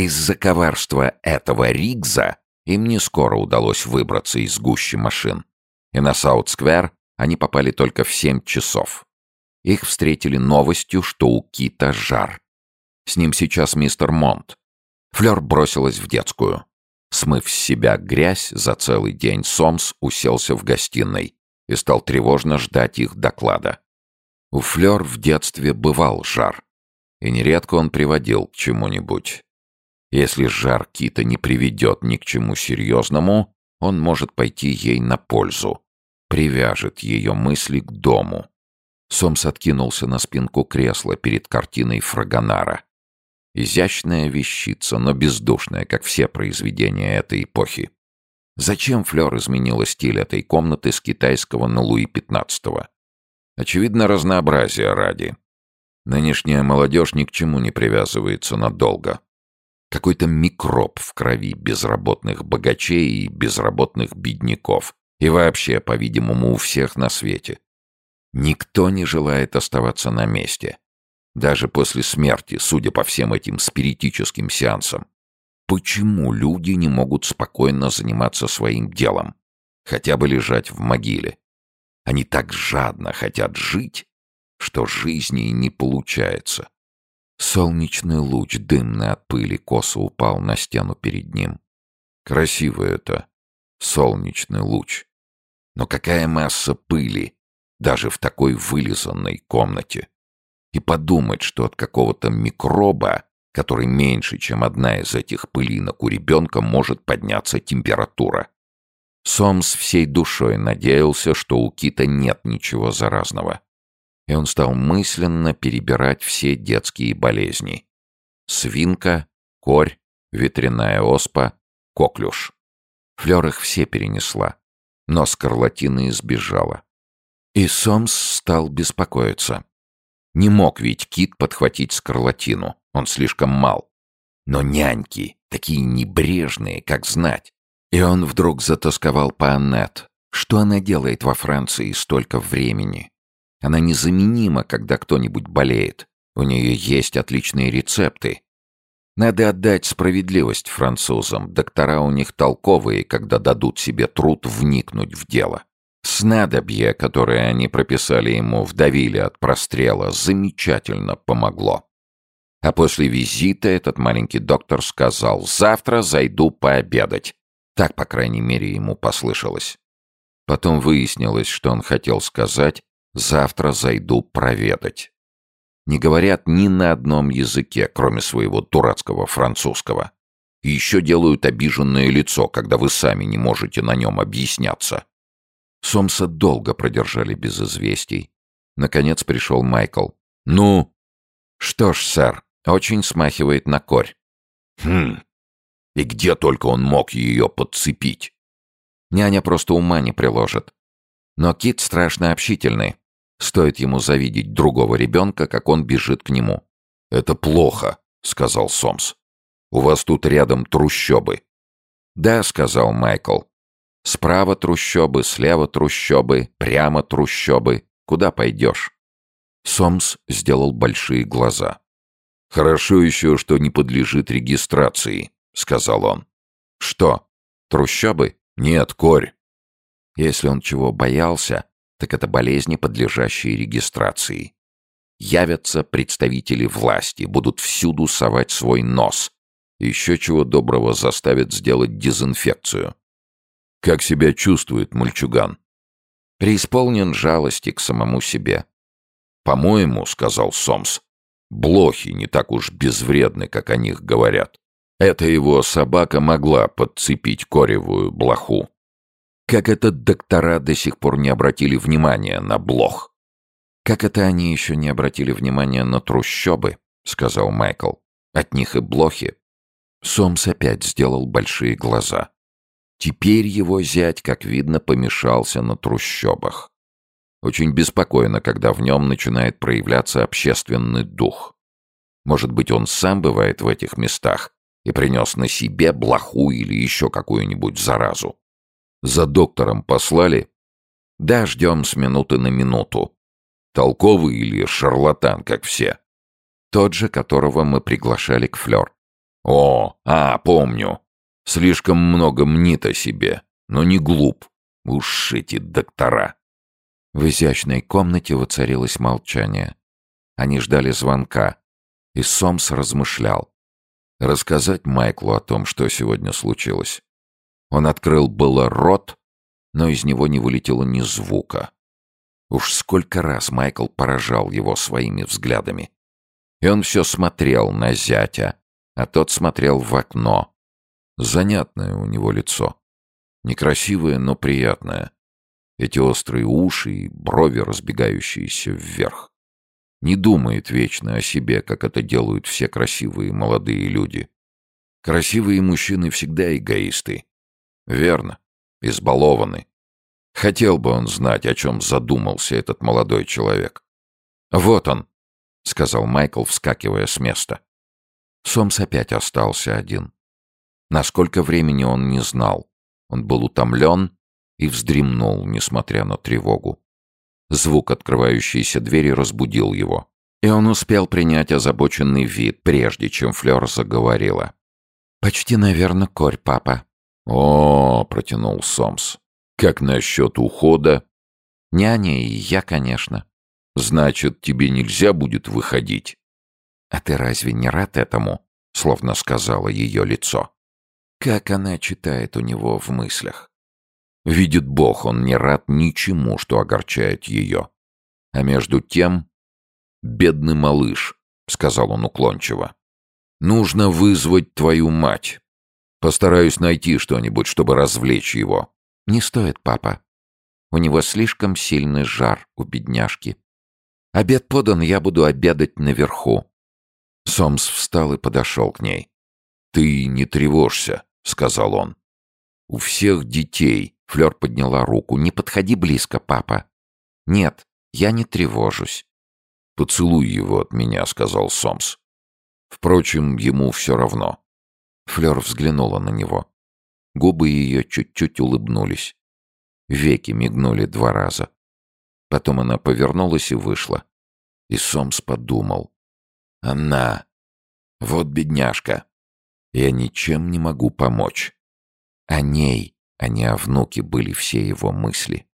Из-за коварства этого Ригза им не скоро удалось выбраться из гущи машин. И на Саут-сквер они попали только в семь часов. Их встретили новостью, что у Кита жар. С ним сейчас мистер Монт. Флёр бросилась в детскую. Смыв с себя грязь, за целый день Сомс уселся в гостиной и стал тревожно ждать их доклада. У Флёр в детстве бывал жар, и нередко он приводил к чему-нибудь. Если жар Кита не приведет ни к чему серьезному, он может пойти ей на пользу, привяжет ее мысли к дому. Сомс откинулся на спинку кресла перед картиной Фрагонара. Изящная вещица, но бездушная, как все произведения этой эпохи. Зачем Флёр изменила стиль этой комнаты с китайского на Луи XV? Очевидно, разнообразие ради. Нынешняя молодежь ни к чему не привязывается надолго. Какой-то микроб в крови безработных богачей и безработных бедняков. И вообще, по-видимому, у всех на свете. Никто не желает оставаться на месте. Даже после смерти, судя по всем этим спиритическим сеансам. Почему люди не могут спокойно заниматься своим делом? Хотя бы лежать в могиле. Они так жадно хотят жить, что жизни не получается. Солнечный луч, дымный от пыли, косо упал на стену перед ним. Красиво это, солнечный луч. Но какая масса пыли, даже в такой вылизанной комнате. И подумать, что от какого-то микроба, который меньше, чем одна из этих пылинок у ребенка, может подняться температура. Сомс всей душой надеялся, что у Кита нет ничего заразного. И он стал мысленно перебирать все детские болезни. Свинка, корь, ветряная оспа, коклюш. Флёр их все перенесла, но скарлатины избежала. И Сомс стал беспокоиться. Не мог ведь Кит подхватить скарлатину, он слишком мал. Но няньки, такие небрежные, как знать. И он вдруг затасковал по Аннет. Что она делает во Франции столько времени? Она незаменима, когда кто-нибудь болеет. У нее есть отличные рецепты. Надо отдать справедливость французам. Доктора у них толковые, когда дадут себе труд вникнуть в дело. Снадобье, которое они прописали ему в Давиле от прострела, замечательно помогло. А после визита этот маленький доктор сказал «Завтра зайду пообедать». Так, по крайней мере, ему послышалось. Потом выяснилось, что он хотел сказать «Завтра зайду проведать». Не говорят ни на одном языке, кроме своего дурацкого французского. И еще делают обиженное лицо, когда вы сами не можете на нем объясняться. Сомса долго продержали без известий. Наконец пришел Майкл. «Ну?» «Что ж, сэр, очень смахивает на корь». «Хм. И где только он мог ее подцепить?» Няня просто ума не приложит. Но Кит страшно общительный. Стоит ему завидеть другого ребенка, как он бежит к нему. «Это плохо», — сказал Сомс. «У вас тут рядом трущобы». «Да», — сказал Майкл. Справа трущобы, слева трущобы, прямо трущобы. Куда пойдешь?» Сомс сделал большие глаза. «Хорошо еще, что не подлежит регистрации», — сказал он. «Что? Трущобы? Нет, корь». Если он чего боялся, так это болезни, подлежащие регистрации. Явятся представители власти, будут всюду совать свой нос. Еще чего доброго заставят сделать дезинфекцию. Как себя чувствует мальчуган? Преисполнен жалости к самому себе. «По-моему, — сказал Сомс, — блохи не так уж безвредны, как о них говорят. Эта его собака могла подцепить коревую блоху. Как это доктора до сих пор не обратили внимания на блох? Как это они еще не обратили внимания на трущобы, — сказал Майкл. От них и блохи. Сомс опять сделал большие глаза. Теперь его зять, как видно, помешался на трущобах. Очень беспокойно, когда в нем начинает проявляться общественный дух. Может быть, он сам бывает в этих местах и принес на себе блоху или еще какую-нибудь заразу. За доктором послали? Да, ждем с минуты на минуту. Толковый или шарлатан, как все? Тот же, которого мы приглашали к Флёр. О, а, помню. Слишком много мнит о себе, но не глуп. Уж эти доктора. В изящной комнате воцарилось молчание. Они ждали звонка, и Сомс размышлял. Рассказать Майклу о том, что сегодня случилось. Он открыл было рот, но из него не вылетело ни звука. Уж сколько раз Майкл поражал его своими взглядами. И он все смотрел на зятя, а тот смотрел в окно. Занятное у него лицо. Некрасивое, но приятное. Эти острые уши и брови, разбегающиеся вверх. Не думает вечно о себе, как это делают все красивые молодые люди. Красивые мужчины всегда эгоисты. Верно, избалованы. Хотел бы он знать, о чем задумался этот молодой человек. «Вот он», — сказал Майкл, вскакивая с места. Сомс опять остался один. Насколько времени он не знал. Он был утомлен и вздремнул, несмотря на тревогу. Звук открывающейся двери разбудил его, и он успел принять озабоченный вид, прежде чем Флёр заговорила. «Почти, наверное, корь, папа». «О, — протянул Сомс, — как насчет ухода?» «Няня и я, конечно». «Значит, тебе нельзя будет выходить?» «А ты разве не рад этому?» — словно сказала ее лицо. Как она читает у него в мыслях. Видит Бог, он не рад ничему, что огорчает ее. А между тем... «Бедный малыш», — сказал он уклончиво. «Нужно вызвать твою мать. Постараюсь найти что-нибудь, чтобы развлечь его». «Не стоит, папа. У него слишком сильный жар у бедняжки. Обед подан, я буду обедать наверху». Сомс встал и подошел к ней. «Ты не тревожься», — сказал он. «У всех детей Флёр подняла руку. «Не подходи близко, папа». «Нет, я не тревожусь». «Поцелуй его от меня», — сказал Сомс. Впрочем, ему все равно. Флёр взглянула на него. Губы ее чуть-чуть улыбнулись. Веки мигнули два раза. Потом она повернулась и вышла. И Сомс подумал. «Она! Вот бедняжка! Я ничем не могу помочь. О ней!» а не о внуке были все его мысли.